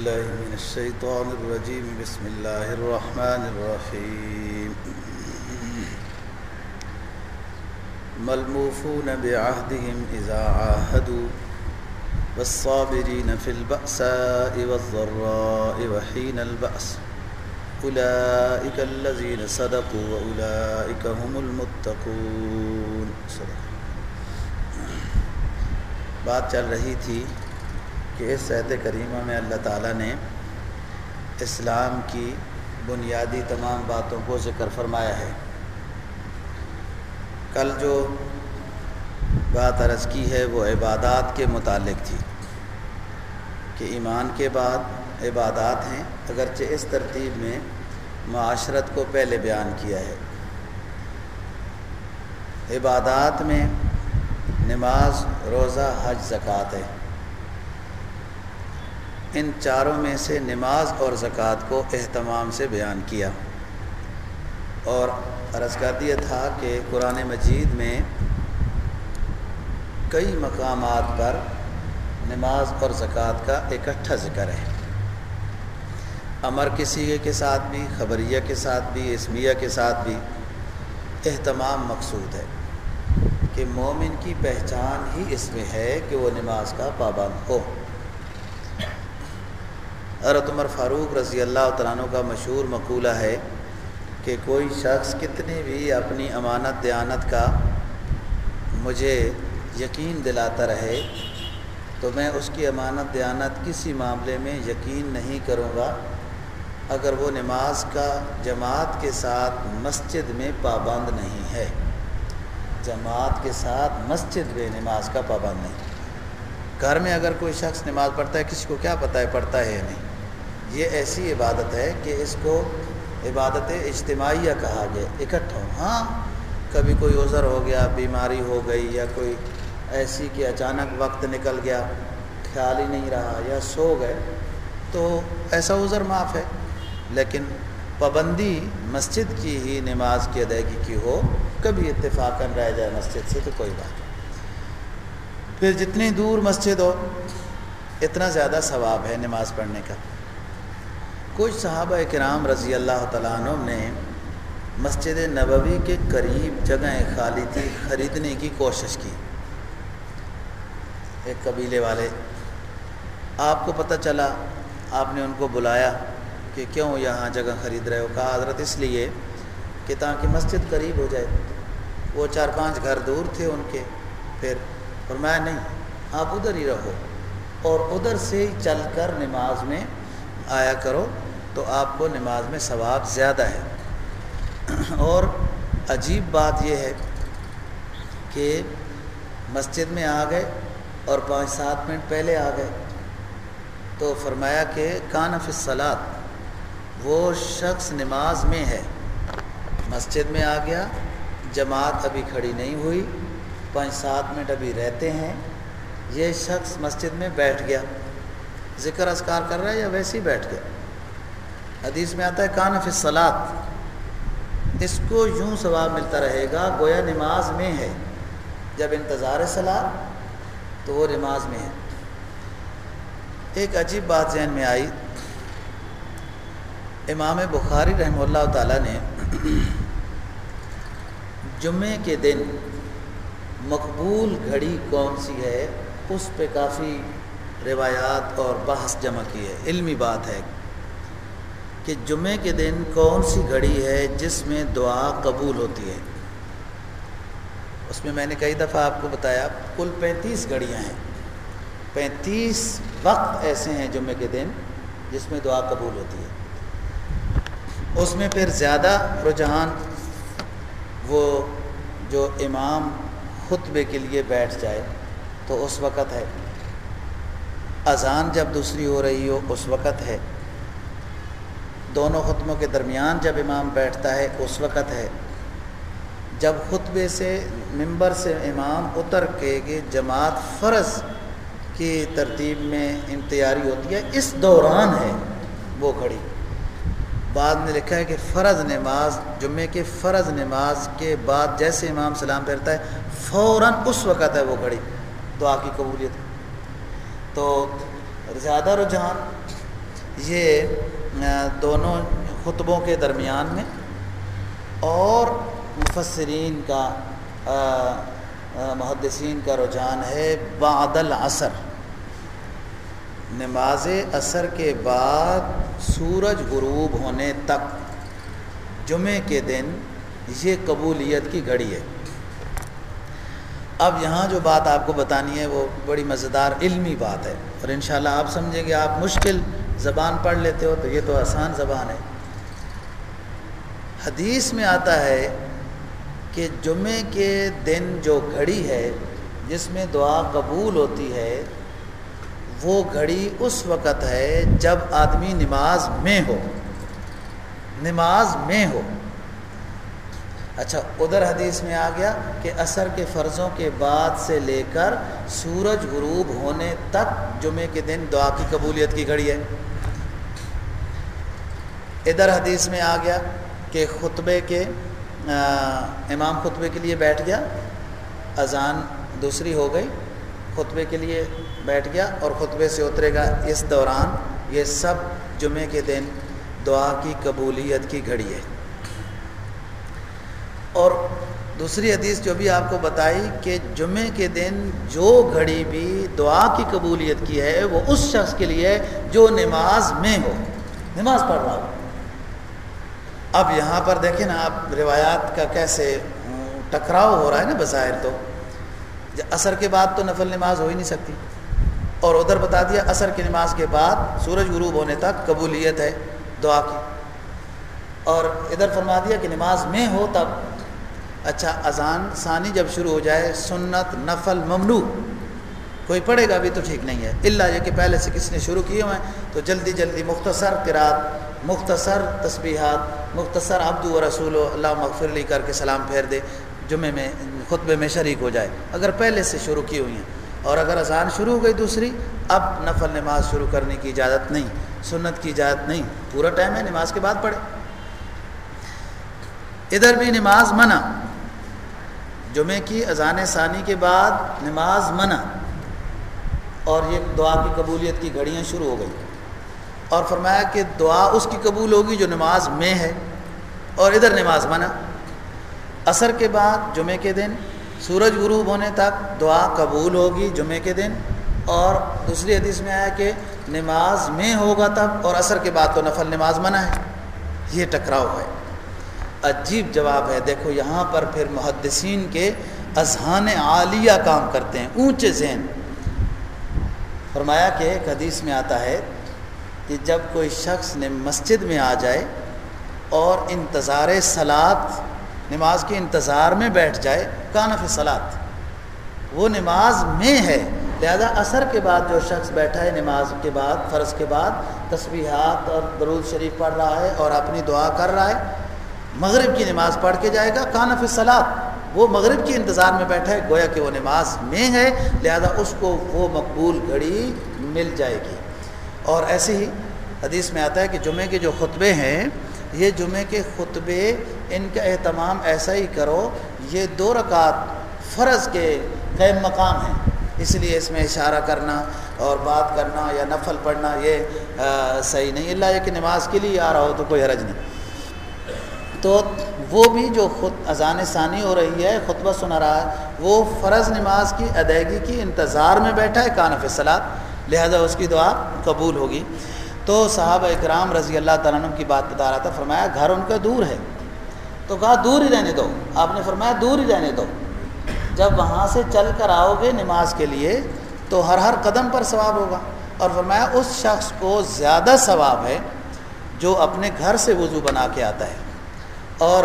بالله من الشيطان الرجيم. بسم الله الرحمن الرحيم. ملموفون بعهدهم إذا عاهدوا والصابرين في البأساء والضراء وحين البأس. أولئك الذين صدقوا وأولئك هم المتقون. صدق. بات چل رہی تھی کہ اس عہد کریمہ میں اللہ تعالیٰ نے اسلام کی بنیادی تمام باتوں کو ذکر فرمایا ہے۔ کل جو بات عرض کی ہے وہ عبادات کے متعلق تھی۔ کہ ایمان کے بعد عبادات ہیں، اگرچہ اس ترتیب میں معاشرت کو پہلے بیان کیا ہے۔ عبادات میں نماز، روزہ، حج، زکوٰۃ ہے۔ ان چاروں میں سے نماز اور زکوٰۃ کو اہتمام سے بیان کیا۔ اور عرض کر دیا تھا کہ قرآن مجید میں کئی مقامات پر نماز اور زکوٰۃ کا اکٹھا ذکر ہے۔ امر کسی کے ساتھ بھی، خبریہ کے ساتھ بھی، اسمیہ کے ساتھ بھی اہتمام مقصود ہے کہ مومن کی پہچان ہی اس میں ہے کہ وہ نماز کا پابند ہو۔ حضرت عمر فاروق رضی اللہ تعالیٰ عنہ کا مشہور مقولہ ہے کہ کوئی شخص کتنی بھی اپنی امانت دیانت کا مجھے یقین دلاتا رہے تو میں اس کی امانت دیانت کسی معاملے میں یقین نہیں کروں گا اگر وہ نماز کا جماعت کے ساتھ مسجد میں پابند نہیں ہے۔ جماعت کے ساتھ مسجد میں نماز کا پابند نہیں۔ گھر میں اگر کوئی شخص نماز پڑھتا ہے، کسی کو کیا پتہ ہے پڑھتا ہے یا نہیں؟ یہ ایسی عبادت ہے کہ اس کو عبادت اجتماعیہ کہا گیا، اکٹھا ہاں کبھی کوئی عذر ہو گیا، بیماری ہو گئی یا کوئی ایسی کہ اچانک وقت نکل گیا، خیال ہی نہیں رہا یا سو گئے، تو ایسا عذر معاف ہے۔ لیکن پابندی مسجد کی ہی نماز کی ادائیگی کی ہو، کبھی اتفاقاً رہ جائے مسجد سے تو کوئی بات نہیں۔ پھر جتنی دور مسجد ہو، اتنا زیادہ ثواب ہے نماز پڑھنے کا۔ کچھ صحابہ کرام رضی اللہ تعالیٰ عنہ نے مسجد نبوی کے قریب جگہیں خالی تھی خریدنے کی کوشش کی۔ ایک قبیلے والے، آپ کو پتہ چلا، آپ نے ان کو بلایا کہ کیوں یہاں جگہ خرید رہے ہو؟ کہا، حضرت، اس لیے کہ تاکہ مسجد قریب ہو جائے۔ وہ چار پانچ گھر دور تھے ان کے۔ پھر فرمایا، نہیں، آپ ادھر ہی رہو۔ اور ادھر سے ہی چل کر نماز میں آیا کرو تو آپ کو نماز میں ثواب زیادہ ہے۔ اور عجیب بات یہ ہے کہ مسجد میں آ گئے اور پانچ سات منٹ پہلے آ گئے۔ تو فرمایا کہ کان فصلات وہ شخص نماز میں ہے۔ مسجد میں آ گیا، جماعت ابھی کھڑی نہیں ہوئی، پانچ سات منٹ ابھی رہتے ہیں۔ یہ شخص مسجد میں بیٹھ گیا۔ ذکر اذکار کر رہا ہے یا ویسے ہی بیٹھ گیا حدیث میں آتا ہے، کان فصلات اس کو یوں ثواب ملتا رہے گا، گویا نماز میں ہے۔ جب انتظار صلاح، تو وہ نماز میں ہے۔ ایک عجیب بات ذہن میں آئی۔ امام بخاری رحمہ اللہ تعالیٰ نے جمعے کے دن مقبول گھڑی کون سی ہے؟ اس پہ کافی روایات اور بحث جمع کی ہے۔ علمی بات ہے کہ جمعے کے دن کون سی گھڑی ہے جس میں دعا قبول ہوتی ہے۔ اس میں میں نے کئی دفعہ آپ کو بتایا، کل پینتیس گھڑیاں ہیں۔ پینتیس وقت ایسے ہیں جمعے کے دن جس میں دعا قبول ہوتی ہے۔ اس میں پھر زیادہ رجحان وہ جو امام خطبے کے لیے بیٹھ جائے تو اس وقت ہے۔ اذان جب دوسری ہو رہی ہو، اس وقت ہے۔ دونوں خطبوں کے درمیان جب امام بیٹھتا ہے، اس وقت ہے۔ جب خطبے سے ممبر سے امام اتر کے کہ جماعت فرض کی ترتیب میں تیاری ہوتی ہے، اس دوران ہے وہ گھڑی۔ بعد میں لکھا ہے کہ فرض نماز، جمعے کے فرض نماز کے بعد جیسے امام سلام پھیرتا ہے، فوراً اس وقت ہے وہ گھڑی۔ دعا کی قبولیت۔ تو زیادہ رجحان یہ دونوں خطبوں کے درمیان میں اور مفسرین کا محدثین کا رجحان ہے بعد العصر۔ نماز اثر کے بعد سورج غروب ہونے تک جمعے کے دن یہ قبولیت کی گھڑی ہے۔ اب یہاں جو بات آپ کو بتانی ہے وہ بڑی مزیدار علمی بات ہے اور انشاءاللہ آپ سمجھیں گے آپ مشکل زبان پڑھ لیتے ہو تو یہ تو آسان زبان ہے۔ حدیث میں آتا ہے کہ جمعے کے دن جو گھڑی ہے جس میں دعا قبول ہوتی ہے، وہ گھڑی اس وقت ہے جب آدمی نماز میں ہو۔ نماز میں ہو۔ اچھا ادھر حدیث میں آ گیا کہ عصر کے فرضوں کے بعد سے لے کر سورج غروب ہونے تک جمعے کے دن دعا کی قبولیت کی گھڑی ہے۔ ادھر حدیث میں آ گیا کہ خطبے کے امام خطبے کے لیے بیٹھ گیا، اذان دوسری ہو گئی، خطبے کے لیے بیٹھ گیا اور خطبے سے اترے گا۔ اس دوران یہ سب جمعے کے دن دعا کی قبولیت کی گھڑی ہے۔ اور دوسری حدیث جو بھی آپ کو بتائی کہ جمعے کے دن جو گھڑی بھی دعا کی قبولیت کی ہے وہ اس شخص کے لیے جو نماز میں ہو، نماز پڑھ رہا ہو۔ اب یہاں پر دیکھیں نا، آپ روایات کا کیسے ٹکراؤ ہو رہا ہے نا بظاہر تو۔ عصر کے بعد تو نفل نماز ہو ہی نہیں سکتی۔ اور ادھر بتا دیا، عصر کی نماز کے بعد سورج غروب ہونے تک قبولیت ہے دعا کی۔ اور ادھر فرما دیا کہ نماز میں ہو تب اچھا اذان ثانی جب شروع ہو جائے، سنت، نفل، ممنوع، کوئی پڑھے گا بھی تو ٹھیک نہیں ہے۔ اللہ یہ کہ پہلے سے کس نے شروع کیے ہوئے ہیں، تو جلدی جلدی مختصر قرات مختصر تسبیحات، مختصر عبد و رسول و اللہ مغفر لی کر کے سلام پھیر دے، جمعے میں، خطبے میں شریک ہو جائے۔ اگر پہلے سے شروع کی ہوئی ہیں، اور اگر اذان شروع ہو گئی دوسری، اب نفل نماز شروع کرنے کی اجازت نہیں، سنت کی اجازت نہیں، پورا ٹائم ہے نماز کے بعد پڑھے۔ ادھر بھی نماز منع جمعے کی اذان ثانی کے بعد نماز منع اور یہ دعا کی قبولیت کی گھڑیاں شروع ہو گئی اور فرمایا کہ دعا اس کی قبول ہوگی جو نماز میں ہے اور ادھر نماز منع۔ عصر کے بعد جمعے کے دن سورج غروب ہونے تک دعا قبول ہوگی جمعے کے دن۔ اور دوسری حدیث میں آیا کہ نماز میں ہوگا تب اور عصر کے بعد تو نفل نماز منع ہے۔ یہ ٹکراؤ ہے۔ عجیب جواب ہے۔ دیکھو، یہاں پر پھر محدثین کے اذہان عالیہ کام کرتے ہیں، اونچے ذہن۔ فرمایا کہ ایک حدیث میں آتا ہے کہ جب کوئی شخص نے مسجد میں آ جائے اور انتظار سلاد نماز کے انتظار میں بیٹھ جائے، کانف سلاد وہ نماز میں ہے، لہذا اثر کے بعد جو شخص بیٹھا ہے، نماز کے بعد، فرض کے بعد تسبیحات اور درود شریف پڑھ رہا ہے اور اپنی دعا کر رہا ہے مغرب کی نماز پڑھ کے جائے گا کانف سلاد وہ مغرب کے انتظار میں بیٹھا ہے، گویا کہ وہ نماز میں ہے، لہذا اس کو وہ مقبول گھڑی مل جائے گی۔ اور ایسے ہی حدیث میں آتا ہے کہ جمعے کے جو خطبے ہیں، یہ جمعے کے خطبے ان کا اہتمام ایسا ہی کرو، یہ دو رکعت فرض کے قیم مقام ہیں۔ اس لیے اس میں اشارہ کرنا اور بات کرنا یا نفل پڑھنا یہ صحیح نہیں۔ اللہ یہ کہ نماز کے لیے آ رہا ہو تو کوئی حرج نہیں۔ تو وہ بھی جو خود اذان ثانی ہو رہی ہے، خطبہ سنا رہا ہے، وہ فرض نماز کی ادائیگی کی انتظار میں بیٹھا ہے کانف صلاح لہذا اس کی دعا قبول ہوگی۔ تو صحابہ اکرام رضی اللہ تعالیٰ عنہ کی بات بتا رہا تھا، فرمایا گھر ان کا دور ہے۔ تو کہا دور ہی رہنے دو۔ آپ نے فرمایا دور ہی رہنے دو۔ جب وہاں سے چل کر آؤ گے نماز کے لیے، تو ہر ہر قدم پر ثواب ہوگا۔ اور فرمایا اس شخص کو زیادہ ثواب ہے جو اپنے گھر سے وضو بنا کے آتا ہے۔ اور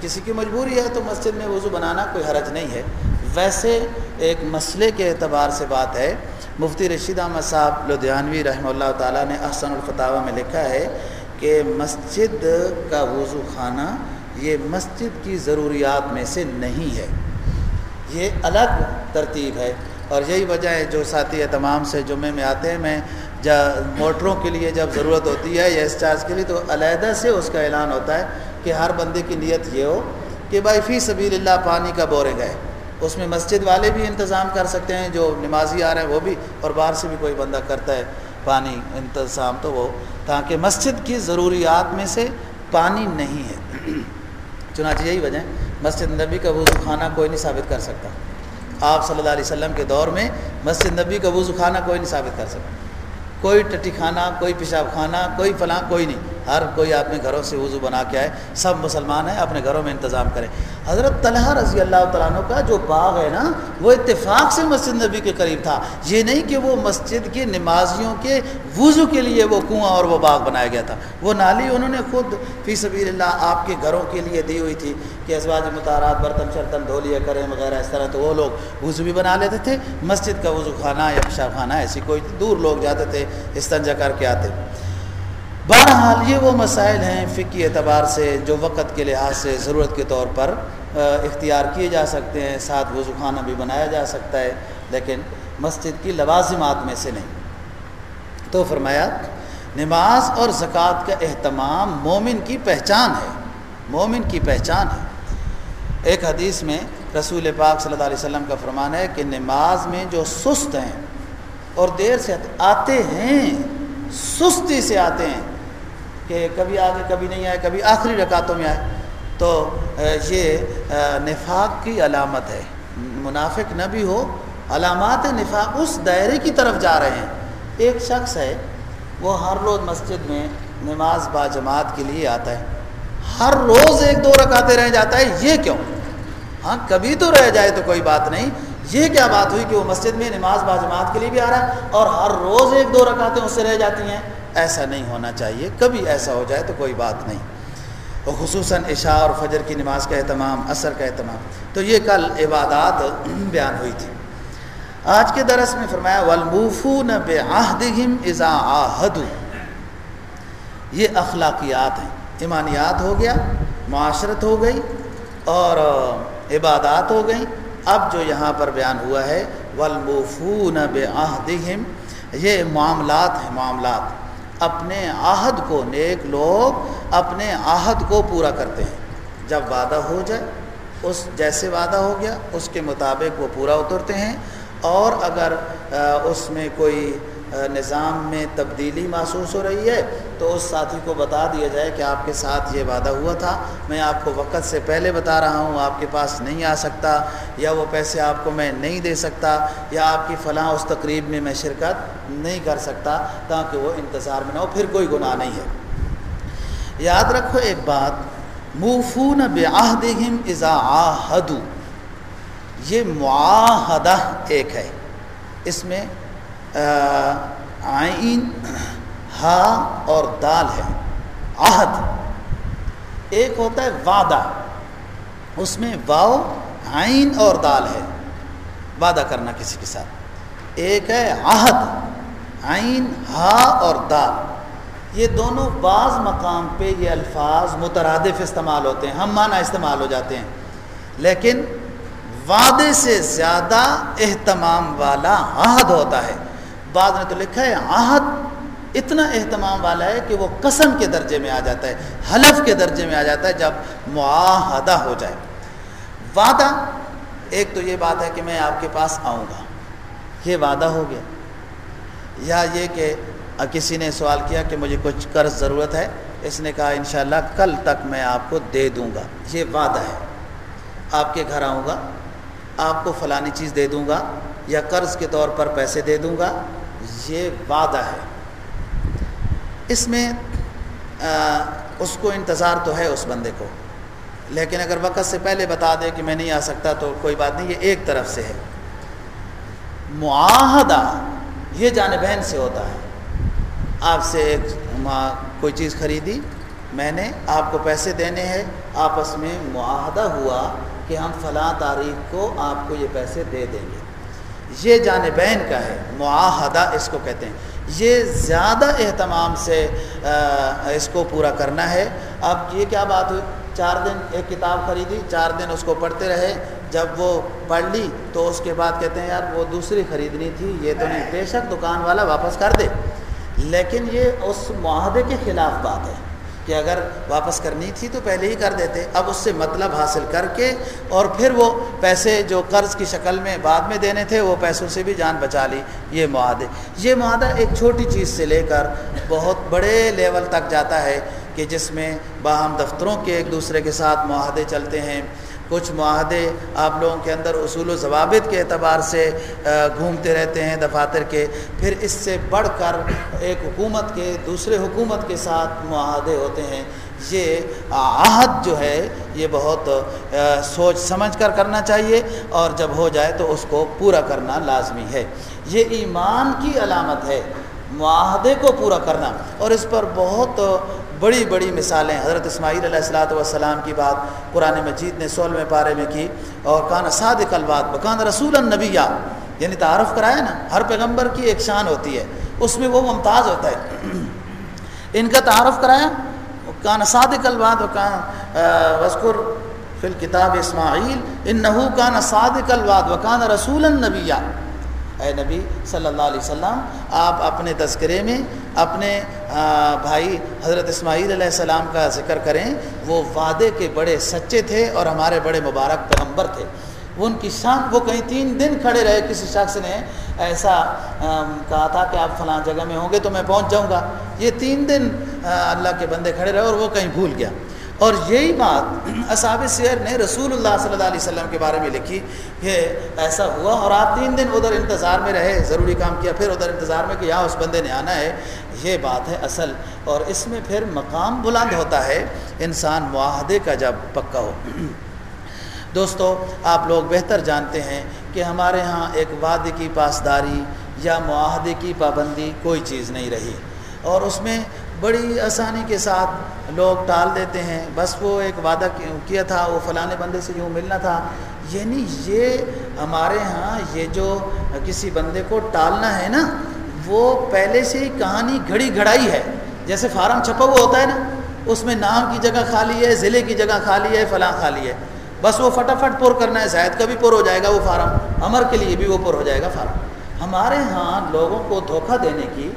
کسی کی مجبوری ہے تو مسجد میں وضو بنانا کوئی حرج نہیں ہے۔ ویسے ایک مسئلے کے اعتبار سے بات ہے، مفتی رشید احمد صاحب لدھیانوی رحمہ اللہ تعالیٰ نے احسن الفتاوہ میں لکھا ہے کہ مسجد کا وضو خانہ یہ مسجد کی ضروریات میں سے نہیں ہے۔ یہ الگ ترتیب ہے۔ اور یہی وجہ ہے جو ساتھی ہے تمام سے جمعے میں آتے ہیں، میں جب موٹروں کے لیے جب ضرورت ہوتی ہے یا اس چارج کے لیے تو علیحدہ سے اس کا اعلان ہوتا ہے۔ کہ ہر بندے کی نیت یہ ہو کہ بھائی فی سبیل اللہ پانی کا بورے گئے اس میں مسجد والے بھی انتظام کر سکتے ہیں، جو نمازی آ رہے ہیں وہ بھی، اور باہر سے بھی کوئی بندہ کرتا ہے پانی انتظام تو وہ، تاکہ مسجد کی ضروریات میں سے پانی نہیں ہے۔ چنانچہ یہی وجہ مسجد نبی کا وضو خانہ کوئی نہیں ثابت کر سکتا۔ آپ صلی اللہ علیہ وسلم کے دور میں مسجد نبی کا وضو خانہ کوئی نہیں ثابت کر سکتا۔ کوئی ٹٹی خانہ، کوئی پیشاب خانہ، کوئی فلاں، کوئی نہیں۔ ہر کوئی اپنے گھروں سے وضو بنا کے آئے، سب مسلمان ہیں، اپنے گھروں میں انتظام کریں۔ حضرت طلحہ رضی اللہ تعالیٰ عنہ کا جو باغ ہے نا، وہ اتفاق سے مسجد نبی کے قریب تھا۔ یہ نہیں کہ وہ مسجد کے نمازیوں کے وضو کے لیے وہ کنواں اور وہ باغ بنایا گیا تھا۔ وہ نالی انہوں نے خود فی سبیل اللہ آپ کے گھروں کے لیے دی ہوئی تھی کہ ازواج متارات برتن شرتن دھو لیا کریں وغیرہ، اس طرح تو وہ لوگ وضو بھی بنا لیتے تھے۔ مسجد کا وضو خانہ یا پیشاب خانہ، ایسی کوئی دور لوگ جاتے تھے، استنجا کر کے آتے۔ بہرحال یہ وہ مسائل ہیں فقی اعتبار سے جو وقت کے لحاظ سے ضرورت کے طور پر اختیار کیے جا سکتے ہیں، ساتھ وضو خانہ بھی بنایا جا سکتا ہے، لیکن مسجد کی لوازمات میں سے نہیں۔ تو فرمایا، نماز اور زکوٰۃ کا اہتمام مومن کی پہچان ہے، مومن کی پہچان ہے۔ ایک حدیث میں رسول پاک صلی اللہ علیہ وسلم کا فرمان ہے کہ نماز میں جو سست ہیں اور دیر سے آتے ہیں، سستی سے آتے ہیں کہ کبھی آگے کبھی نہیں آئے، کبھی آخری رکعتوں میں آئے۔ تو یہ نفاق کی علامت ہے۔ منافق نہ بھی ہو، علامات نفاق اس دائرے کی طرف جا رہے ہیں۔ ایک شخص ہے، وہ ہر روز مسجد میں نماز با جماعت کے لیے آتا ہے۔ ہر روز ایک دو رکاتے رہ جاتا ہے، یہ کیوں؟ ہاں کبھی تو رہ جائے تو کوئی بات نہیں۔ یہ کیا بات ہوئی کہ وہ مسجد میں نماز با جماعت کے لیے بھی آ رہا ہے اور ہر روز ایک دو رکاتیں اس سے رہ جاتی ہیں؟ ایسا نہیں ہونا چاہیے۔ کبھی ایسا ہو جائے تو کوئی بات نہیں۔ وہ خصوصاً عشاء اور فجر کی نماز کا اہتمام اثر کا اہتمام۔ تو یہ کل عبادات بیان ہوئی تھی۔ آج کے درس میں فرمایا ولبوفو نہ بے آہدم ازا آہدو یہ اخلاقیات ہیں۔ ایمانیات ہو گیا، معاشرت ہو گئی اور عبادات ہو گئیں۔ اب جو یہاں پر بیان ہوا ہے ولبوفو نہ بے آہدم یہ معاملات ہیں، معاملات۔ اپنے عہد کو نیک لوگ اپنے عہد کو پورا کرتے ہیں۔ جب وعدہ ہو جائے، اس جیسے وعدہ ہو گیا، اس کے مطابق وہ پورا اترتے ہیں۔ اور اگر اس میں کوئی نظام میں تبدیلی محسوس ہو رہی ہے، تو اس ساتھی کو بتا دیا جائے کہ آپ کے ساتھ یہ وعدہ ہوا تھا۔ میں آپ کو وقت سے پہلے بتا رہا ہوں، آپ کے پاس نہیں آ سکتا، یا وہ پیسے آپ کو میں نہیں دے سکتا، یا آپ کی فلاں اس تقریب میں میں شرکت نہیں کر سکتا، تاکہ وہ انتظار میں نہ ہو۔ پھر کوئی گناہ نہیں ہے۔ یاد رکھو ایک بات، موفون بعہدہم اذا عاہدو یہ معاہدہ ایک ہے۔ اس میں آئین ہا اور دال ہے۔ عہد۔ ایک ہوتا ہے وعدہ۔ اس میں واؤ آئین اور دال ہے۔ وعدہ کرنا کسی کے ساتھ۔ ایک ہے عہد۔ آئین ہا اور دال۔ یہ دونوں بعض مقام پہ یہ الفاظ مترادف استعمال ہوتے ہیں۔ ہم معنی استعمال ہو جاتے ہیں۔ لیکن وعدے سے زیادہ اہتمام والا عہد ہوتا ہے۔ بعد نے تو لکھا ہے، عہد اتنا اہتمام والا ہے کہ وہ قسم کے درجے میں آ جاتا ہے، حلف کے درجے میں آ جاتا ہے جب معاہدہ ہو جائے۔ وعدہ، ایک تو یہ بات ہے کہ میں آپ کے پاس آؤں گا۔ یہ وعدہ ہو گیا۔ یا یہ کہ کسی نے سوال کیا کہ مجھے کچھ قرض ضرورت ہے، اس نے کہا انشاءاللہ کل تک میں آپ کو دے دوں گا۔ یہ وعدہ ہے۔ آپ کے گھر آؤں گا، آپ کو فلانی چیز دے دوں گا یا قرض کے طور پر پیسے دے دوں گا۔ یہ وعدہ ہے۔ اس میں اس کو انتظار تو ہے اس بندے کو، لیکن اگر وقت سے پہلے بتا دے کہ میں نہیں آ سکتا تو کوئی بات نہیں، یہ ایک طرف سے ہے۔ معاہدہ یہ جانبین سے ہوتا ہے۔ آپ سے ایک کوئی چیز خریدی، میں نے، آپ کو پیسے دینے ہیں، آپس میں معاہدہ ہوا کہ ہم فلاں تاریخ کو آپ کو یہ پیسے دے دیں گے۔ یہ جانبین کا ہے، معاہدہ اس کو کہتے ہیں۔ یہ زیادہ اہتمام سے اس کو پورا کرنا ہے۔ اب یہ کیا بات ہوئی؟ چار دن ایک کتاب خریدی، چار دن اس کو پڑھتے رہے۔ جب وہ پڑھ لی تو اس کے بعد کہتے ہیں، یار وہ دوسری خریدنی تھی، یہ تو نہیں، بے شک دکان والا واپس کر دے۔ لیکن یہ اس معاہدے کے خلاف بات ہے۔ کہ اگر واپس کرنی تھی تو پہلے ہی کر دیتے، اب اس سے مطلب حاصل کر کے اور پھر وہ پیسے جو قرض کی شکل میں بعد میں دینے تھے، وہ پیسوں سے بھی جان بچا لی۔ یہ معاہدے۔ یہ معاہدہ ایک چھوٹی چیز سے لے کر بہت بڑے لیول تک جاتا ہے کہ جس میں باہم دفتروں کے ایک دوسرے کے ساتھ معاہدے چلتے ہیں۔ کچھ معاہدے آپ لوگوں کے اندر اصول و ضوابط کے اعتبار سے گھومتے رہتے ہیں دفاتر کے۔ پھر اس سے بڑھ کر ایک حکومت کے، دوسرے حکومت کے ساتھ معاہدے ہوتے ہیں۔ یہ عہد جو ہے، یہ بہت سوچ سمجھ کر کرنا چاہیے اور جب ہو جائے تو اس کو پورا کرنا لازمی ہے۔ یہ ایمان کی علامت ہے، معاہدے کو پورا کرنا۔ اور اس پر بہت بڑی بڑی مثالیں حضرت اسماعیل علیہ السلاۃ والسلام کی بات قرآن مجید نے سولہویں پارے میں کی اور کان صادق البات بکان رسول النبیہ یعنی تعارف کرایا نا، ہر پیغمبر کی ایک شان ہوتی ہے، اس میں وہ ممتاز ہوتا ہے۔ ان کا تعارف کرایا کان صادق البات وکان وسکر فی الکتاب اسماعیل ان نحو کان صادق البات وکان رسول النبیہ اے نبی صلی اللہ علیہ وسلم، آپ اپنے تذکرے میں اپنے بھائی حضرت اسماعیل علیہ السلام کا ذکر کریں، وہ وعدے کے بڑے سچے تھے اور ہمارے بڑے مبارک پیغمبر تھے۔ وہ ان کی شان، وہ کہیں تین دن کھڑے رہے کسی شخص نے ایسا کہا تھا کہ آپ فلاں جگہ میں ہوں گے تو میں پہنچ جاؤں گا۔ یہ تین دن اللہ کے بندے کھڑے رہے اور وہ کہیں بھول گیا۔ اور یہی بات اصحاب سیر نے رسول اللہ صلی اللہ علیہ وسلم کے بارے میں لکھی کہ ایسا ہوا اور آپ تین دن ادھر انتظار میں رہے، ضروری کام کیا، پھر ادھر انتظار میں کہ یہاں اس بندے نے آنا ہے۔ یہ بات ہے اصل۔ اور اس میں پھر مقام بلند ہوتا ہے انسان معاہدے کا جب پکا ہو۔ دوستو، آپ لوگ بہتر جانتے ہیں کہ ہمارے ہاں ایک وعدے کی پاسداری یا معاہدے کی پابندی کوئی چیز نہیں رہی۔ اور اس میں بڑی آسانی کے ساتھ لوگ ٹال دیتے ہیں۔ بس وہ ایک وعدہ کیا تھا، وہ فلانے بندے سے یوں ملنا تھا۔ یعنی یہ ہمارے ہاں یہ جو کسی بندے کو ٹالنا ہے نا، وہ پہلے سے ہی کہانی گھڑی گھڑائی ہے۔ جیسے فارم چھپا ہوا ہوتا ہے نا، اس میں نام کی جگہ خالی ہے، ضلع کی جگہ خالی ہے، فلاں خالی ہے۔ بس وہ فٹافٹ پر کرنا ہے زائد کا بھی پر ہو جائے گا وہ فارم امر کے لیے بھی وہ پر ہو جائے گا فارم۔ ہمارے ہاں لوگوں کو دھوکہ دینے کی،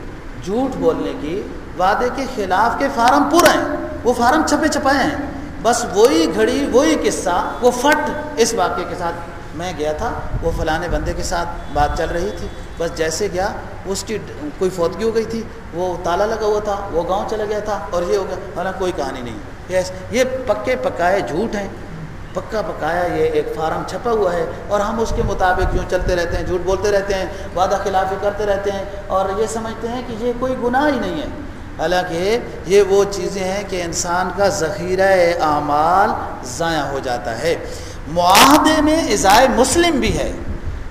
جھوٹ بولنے کی وعدے کے خلاف کے فارم پورا ہیں، وہ فارم چھپے چھپائے ہیں۔ بس وہی گھڑی، وہی قصہ، وہ فٹ اس واقعے کے ساتھ۔ میں گیا تھا، وہ فلانے بندے کے ساتھ بات چل رہی تھی۔ بس جیسے گیا، اس کی کوئی فوتگی ہو گئی تھی، وہ تالا لگا ہوا تھا، وہ گاؤں چلا گیا تھا اور یہ ہو گیا۔ حالانکہ کوئی کہانی نہیں۔ یس یہ پکے پکائے جھوٹ ہیں۔ پکا پکایا یہ ایک فارم چھپا ہوا ہے اور ہم اس کے مطابق یوں چلتے رہتے ہیں، جھوٹ بولتے رہتے ہیں، وعدہ خلافی کرتے رہتے ہیں اور یہ سمجھتے ہیں کہ یہ کوئی گناہ ہی نہیں ہے۔ حالانکہ یہ وہ چیزیں ہیں کہ انسان کا ذخیرہ اعمال ضائع ہو جاتا ہے۔ معاہدے میں ازائے مسلم بھی ہے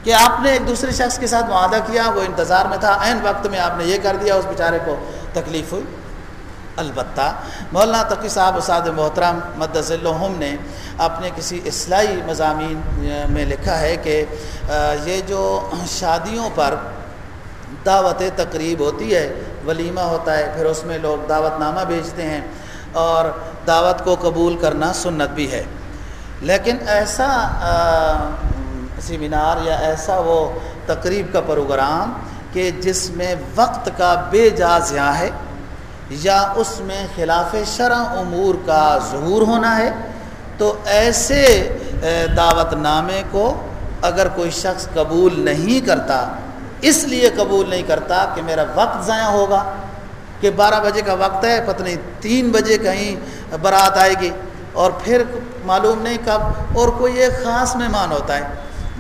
کہ آپ نے ایک دوسرے شخص کے ساتھ معاہدہ کیا، وہ انتظار میں تھا، عین وقت میں آپ نے یہ کر دیا، اس بیچارے کو تکلیف ہوئی۔ البتہ مولانا تقی صاحب اساد محترم مدض الحم نے اپنے کسی اصلاحی مضامین میں لکھا ہے کہ یہ جو شادیوں پر دعوت تقریب ہوتی ہے ولیمہ ہوتا ہے، پھر اس میں لوگ دعوت نامہ بھیجتے ہیں اور دعوت کو قبول کرنا سنت بھی ہے۔ لیکن ایسا سیمینار یا ایسا وہ تقریب کا پروگرام کہ جس میں وقت کا بے جاز یہاں ہے یا اس میں خلاف شرع امور کا ظہور ہونا ہے، تو ایسے دعوت نامے کو اگر کوئی شخص قبول نہیں کرتا اس لیے قبول نہیں کرتا کہ میرا وقت ضائع ہوگا، کہ بارہ بجے کا وقت ہے، پتہ نہیں تین بجے کہیں برات آئے گی، اور پھر معلوم نہیں کب، اور کوئی ایک خاص مہمان ہوتا ہے۔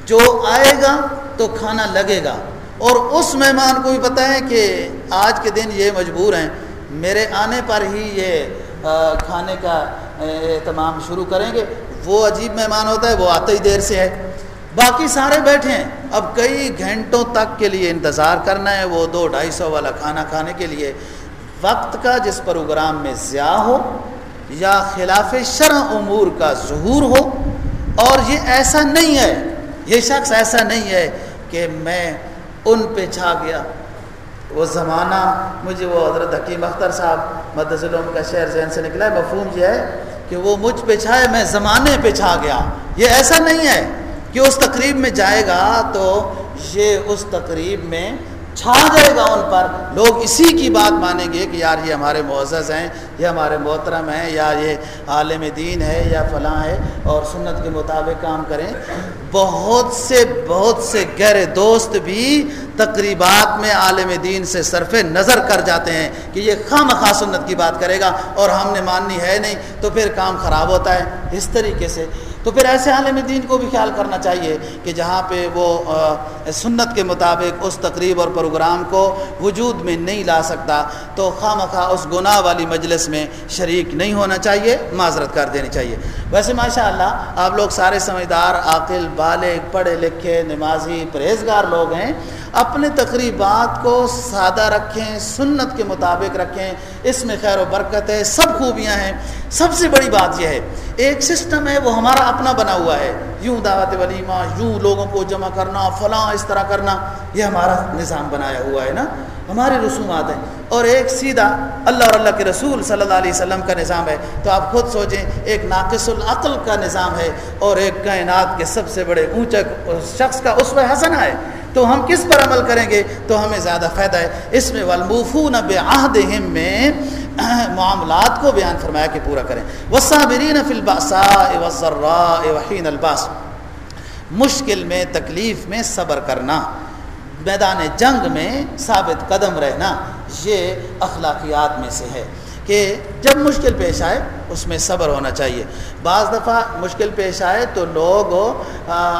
جو آئے گا تو کھانا لگے گا۔ اور اس مہمان کو بھی پتہ ہے کہ آج کے دن یہ مجبور ہیں۔ میرے آنے پر ہی یہ کھانے کا اہتمام شروع کریں گے۔ وہ عجیب مہمان ہوتا ہے، وہ آتے ہی دیر سے ہے۔ باقی سارے بیٹھے ہیں۔ اب کئی گھنٹوں تک کے لیے انتظار کرنا ہے، وہ دو ڈھائی سو والا کھانا کھانے کے لیے۔ وقت کا جس پروگرام میں ضیاع ہو یا خلاف شرع امور کا ظہور ہو، اور یہ ایسا نہیں ہے، یہ شخص ایسا نہیں ہے کہ میں ان پہ چھا گیا۔ وہ زمانہ، مجھے وہ حضرت حکیم اختر صاحب العلوم کا شہر ذہن سے نکلا ہے۔ مفہوم یہ ہے کہ وہ مجھ پہ چھائے، میں زمانے پہ چھا گیا۔ یہ ایسا نہیں ہے۔ کہ اس تقریب میں جائے گا تو یہ اس تقریب میں چھا جائے گا ان پر۔ لوگ اسی کی بات مانیں گے کہ یار یہ ہمارے معزز ہیں، یہ ہمارے محترم ہیں، یا یہ عالم دین ہے، یا فلاں ہے، اور سنت کے مطابق کام کریں۔ بہت سے بہت سے گہرے دوست بھی تقریبات میں عالم دین سے صرف نظر کر جاتے ہیں کہ یہ خام خواہ سنت کی بات کرے گا اور ہم نے ماننی ہے نہیں تو پھر کام خراب ہوتا ہے۔ اس طریقے سے تو پھر ایسے عالم دین کو بھی خیال کرنا چاہیے کہ جہاں پہ وہ سنت کے مطابق اس تقریب اور پروگرام کو وجود میں نہیں لا سکتا، تو خواہ مخواہ اس گناہ والی مجلس میں شریک نہیں ہونا چاہیے، معذرت کر دینی چاہیے۔ ویسے ماشاء اللہ آپ لوگ سارے سمجھدار، عاقل، بالغ، پڑھے لکھے، نمازی، پرہیزگار لوگ ہیں، اپنے تقریبات کو سادہ رکھیں، سنت کے مطابق رکھیں۔ اس میں خیر و برکت ہے، سب خوبیاں ہیں۔ سب سے بڑی بات یہ ہے، ایک سسٹم ہے، وہ ہمارا اپنا بنا ہوا ہے۔ یوں دعوت ولیمہ یوں لوگوں کو جمع کرنا، فلاں اس طرح کرنا، یہ ہمارا نظام بنایا ہوا ہے نا۔ ہمارے رسومات ہیں۔ اور ایک سیدھا اللہ اور اللہ کے رسول صلی اللہ علیہ وسلم کا نظام ہے۔ تو آپ خود سوچیں، ایک ناقص العقل کا نظام ہے۔ اور ایک کائنات کے سب سے بڑے اونچا شخص کا اس میں حسن ہے۔ تو ہم کس پر عمل کریں گے؟ تو ہمیں زیادہ فائدہ ہے۔ اس میں والموفون بعہدہم میں معاملات کو بیان فرمایا کہ پورا کریں۔ والصابرین فی الباساء والضراء وحین الباس مشکل میں، تکلیف میں صبر کرنا۔ میدان جنگ میں ثابت قدم رہنا۔ یہ اخلاقیات میں سے ہے کہ جب مشکل پیش آئے، اس میں صبر ہونا چاہیے۔ بعض دفعہ مشکل پیش آئے تو لوگ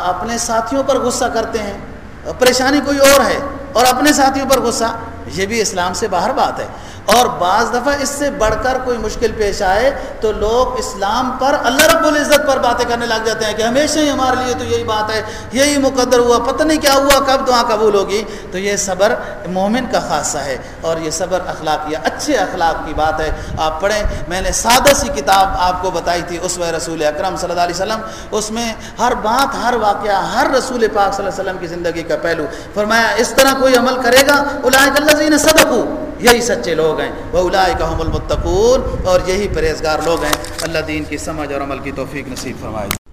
اپنے ساتھیوں پر غصہ کرتے ہیں۔ پریشانی کوئی اور ہے اور اپنے ساتھیوں پر غصہ، یہ بھی اسلام سے باہر بات ہے۔ اور بعض دفعہ اس سے بڑھ کر کوئی مشکل پیش آئے تو لوگ اسلام پر اللہ رب العزت پر باتیں کرنے لگ جاتے ہیں کہ ہمیشہ ہی ہمارے لیے تو یہی بات ہے، یہی مقدر ہوا، پتہ نہیں کیا ہوا، کب دعا قبول ہوگی۔ تو یہ صبر مومن کا خاصہ ہے اور یہ صبر اخلاق یا اچھے اخلاق کی بات ہے، آپ پڑھیں۔ میں نے سادہ سی کتاب آپ کو بتائی تھی، اس و رسول اکرم صلی اللہ علیہ وسلم۔ اس میں ہر بات، ہر واقعہ، ہر رسول پاک صلی اللہ علیہ وسلم کی زندگی کا پہلو۔ فرمایا، اس طرح کوئی عمل کرے گا؟ اللہ صدق یہی سچے لوگ ہیں۔ وہ الاائے المتقون، اور یہی پرہیزگار لوگ ہیں۔ اللہ دین کی سمجھ اور عمل کی توفیق نصیب فرمائی